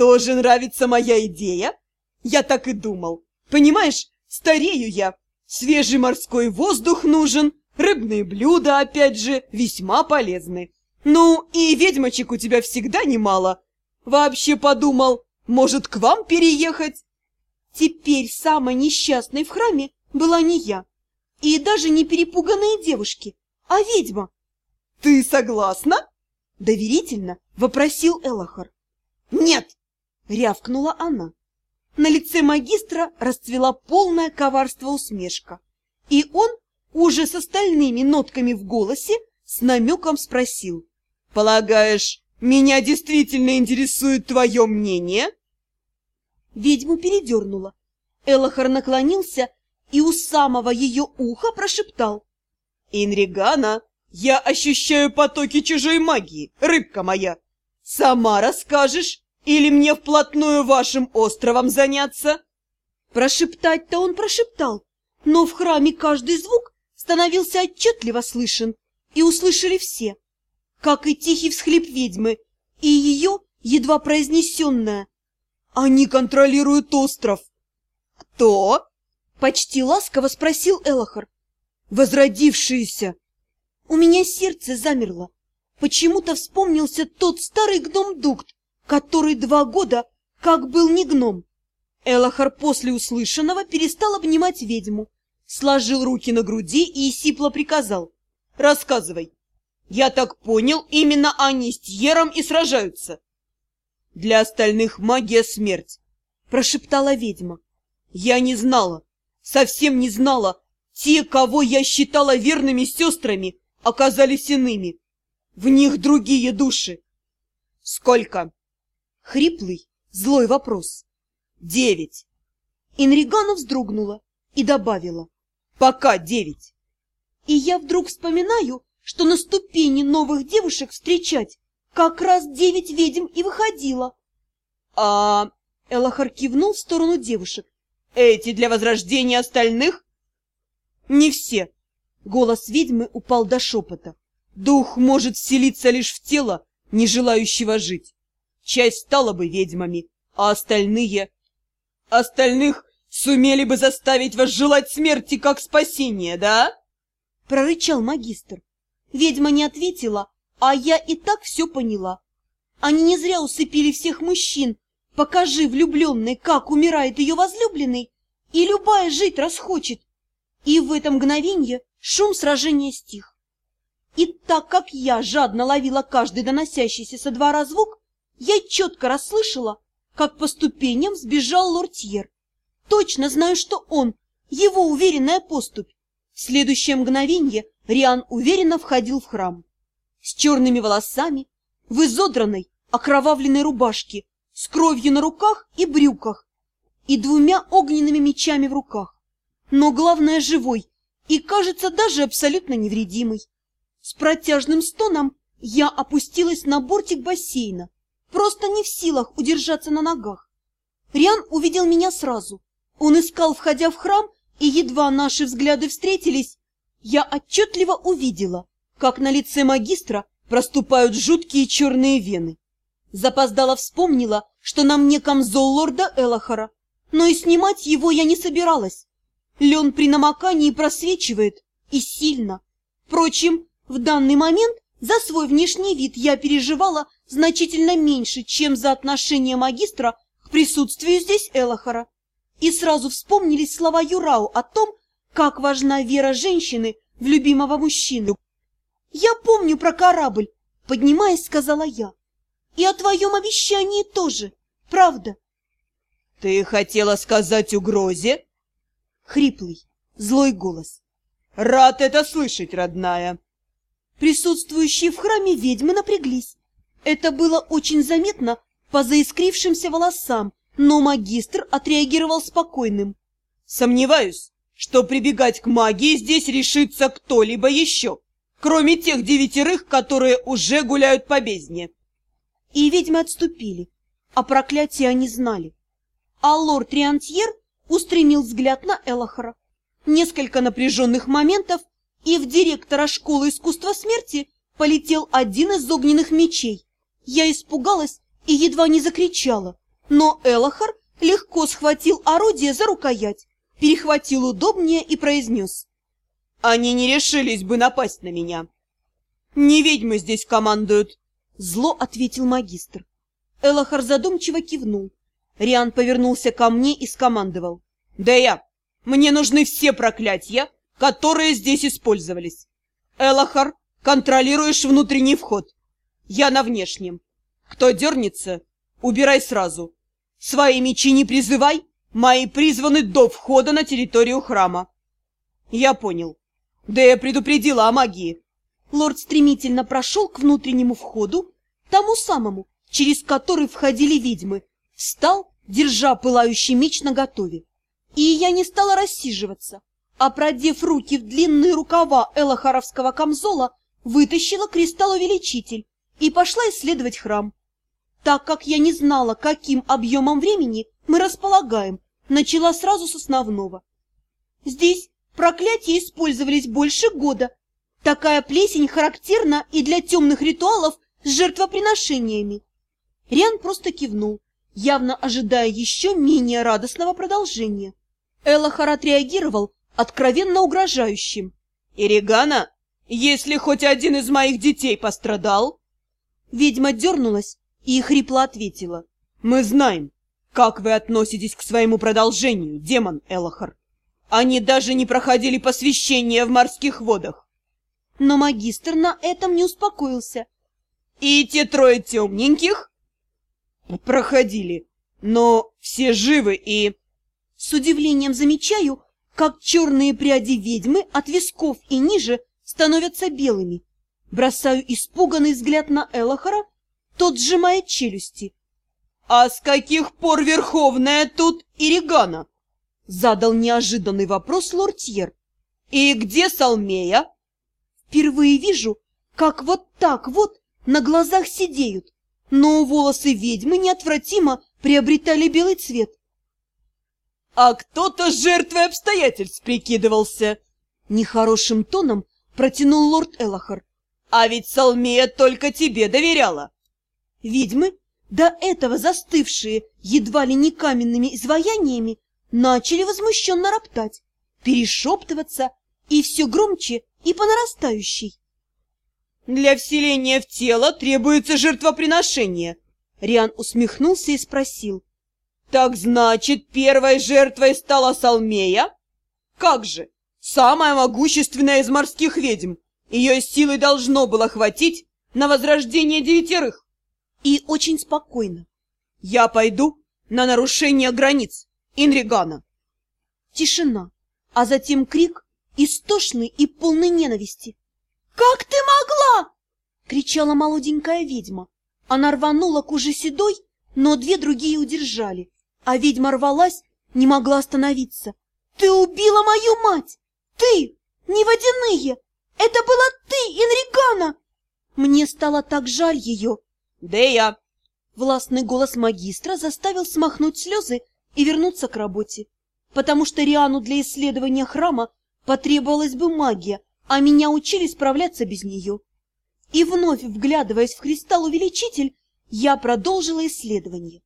Тоже нравится моя идея? Я так и думал. Понимаешь, старею я. Свежий морской воздух нужен, рыбные блюда, опять же, весьма полезны. Ну, и ведьмочек у тебя всегда немало. Вообще подумал, может, к вам переехать? Теперь самой несчастной в храме была не я, и даже не перепуганные девушки, а ведьма. Ты согласна? Доверительно вопросил Элохор. Нет, рявкнула она. На лице магистра расцвела полное коварство усмешка, и он, уже с остальными нотками в голосе, с намеком спросил. «Полагаешь, меня действительно интересует твое мнение?» Ведьму передернула. Элохор наклонился и у самого ее уха прошептал. «Инригана, я ощущаю потоки чужой магии, рыбка моя. Сама расскажешь или мне вплотную вашим островом заняться?» Прошептать-то он прошептал, но в храме каждый звук становился отчетливо слышен, и услышали все, как и тихий всхлип ведьмы, и ее едва произнесенная они контролируют остров. Кто? Почти ласково спросил Элохор. Возродившиеся. У меня сердце замерло. Почему-то вспомнился тот старый гном-дукт, который два года как был не гном. Элохор после услышанного перестал обнимать ведьму, сложил руки на груди и сипло приказал. «Рассказывай. Я так понял, именно они с Тьером и сражаются. Для остальных магия смерть, прошептала ведьма. Я не знала, совсем не знала. Те, кого я считала верными сестрами, оказались иными. В них другие души. Сколько? Хриплый, злой вопрос. Девять. Инригана вздрогнула и добавила. Пока девять. И я вдруг вспоминаю, что на ступени новых девушек встречать как раз девять ведьм и выходило. А Элохар кивнул в сторону девушек. Эти для возрождения остальных? Не все. Голос ведьмы упал до шепота. Дух может вселиться лишь в тело, не желающего жить. Часть стала бы ведьмами, а остальные... Остальных сумели бы заставить вас желать смерти как спасения, да? Прорычал магистр. Ведьма не ответила, а я и так все поняла. Они не зря усыпили всех мужчин. Покажи влюбленной, как умирает ее возлюбленный, и любая жить расхочет. И в это мгновенье шум сражения стих. И так как я жадно ловила каждый доносящийся со двора звук, я четко расслышала, как по ступеням сбежал лортьер. Точно знаю, что он, его уверенная поступь. В следующее мгновенье Риан уверенно входил в храм с черными волосами, в изодранной, окровавленной рубашке, с кровью на руках и брюках, и двумя огненными мечами в руках. Но главное живой и, кажется, даже абсолютно невредимый. С протяжным стоном я опустилась на бортик бассейна, просто не в силах удержаться на ногах. Риан увидел меня сразу. Он искал, входя в храм, и едва наши взгляды встретились, я отчетливо увидела, как на лице магистра проступают жуткие черные вены. Запоздала вспомнила, что на мне камзол лорда Элохора, но и снимать его я не собиралась. Лен при намокании просвечивает, и сильно. Впрочем, в данный момент за свой внешний вид я переживала значительно меньше, чем за отношение магистра к присутствию здесь Элохора. И сразу вспомнились слова Юрау о том, как важна вера женщины в любимого мужчину. «Я помню про корабль», — поднимаясь, сказала я. «И о твоем обещании тоже, правда». «Ты хотела сказать угрозе?» Хриплый, злой голос. «Рад это слышать, родная!» Присутствующие в храме ведьмы напряглись. Это было очень заметно по заискрившимся волосам, но магистр отреагировал спокойным. «Сомневаюсь, что прибегать к магии здесь решится кто-либо еще кроме тех девятерых, которые уже гуляют по бездне. И ведьмы отступили, а проклятие они знали. А лорд Риантьер устремил взгляд на Элохора. Несколько напряженных моментов, и в директора школы искусства смерти полетел один из огненных мечей. Я испугалась и едва не закричала. Но Элохар легко схватил орудие за рукоять, перехватил удобнее и произнес. «Они не решились бы напасть на меня. Не ведьмы здесь командуют!» Зло ответил магистр. Элохар задумчиво кивнул. Риан повернулся ко мне и скомандовал. «Да я! Мне нужны все проклятия, которые здесь использовались. Элохар, контролируешь внутренний вход. Я на внешнем. Кто дернется, убирай сразу. Свои мечи не призывай, мои призваны до входа на территорию храма. Я понял. Да я предупредила о магии. Лорд стремительно прошел к внутреннему входу, тому самому, через который входили ведьмы, встал, держа пылающий меч наготове. И я не стала рассиживаться, а, продев руки в длинные рукава элохаровского камзола, вытащила кристалл-увеличитель и пошла исследовать храм. Так как я не знала, каким объемом времени мы располагаем, начала сразу с основного. Здесь проклятия использовались больше года. Такая плесень характерна и для темных ритуалов с жертвоприношениями. Риан просто кивнул, явно ожидая еще менее радостного продолжения. Элохар отреагировал откровенно угрожающим. «Иригана, если хоть один из моих детей пострадал...» Ведьма дернулась и хрипло ответила. «Мы знаем, как вы относитесь к своему продолжению, демон Элохар. Они даже не проходили посвящение в морских водах». Но магистр на этом не успокоился. «И те трое темненьких?» «Проходили, но все живы и...» С удивлением замечаю, как черные пряди ведьмы от висков и ниже становятся белыми. Бросаю испуганный взгляд на Элохора, тот сжимает челюсти. — А с каких пор Верховная тут Иригана? — задал неожиданный вопрос лортьер. — И где Салмея? — Впервые вижу, как вот так вот на глазах сидеют, но волосы ведьмы неотвратимо приобретали белый цвет. А кто-то жертвой обстоятельств прикидывался. Нехорошим тоном протянул лорд Элохар. А ведь Салмея только тебе доверяла. Ведьмы, до этого застывшие едва ли не каменными изваяниями, начали возмущенно роптать, перешептываться и все громче и по нарастающей. «Для вселения в тело требуется жертвоприношение», — Риан усмехнулся и спросил. Так значит, первой жертвой стала Салмея? Как же, самая могущественная из морских ведьм. Ее силы должно было хватить на возрождение девятерых. И очень спокойно. Я пойду на нарушение границ Инригана. Тишина, а затем крик, истошный и полный ненависти. «Как ты могла?» — кричала молоденькая ведьма. Она рванула к уже седой, но две другие удержали. А ведьма рвалась, не могла остановиться. «Ты убила мою мать! Ты! Не водяные! Это была ты, Энригана!» Мне стало так жаль ее. «Дея!» Властный голос магистра заставил смахнуть слезы и вернуться к работе, потому что Риану для исследования храма потребовалась бы магия, а меня учили справляться без нее. И вновь, вглядываясь в кристалл-увеличитель, я продолжила исследование.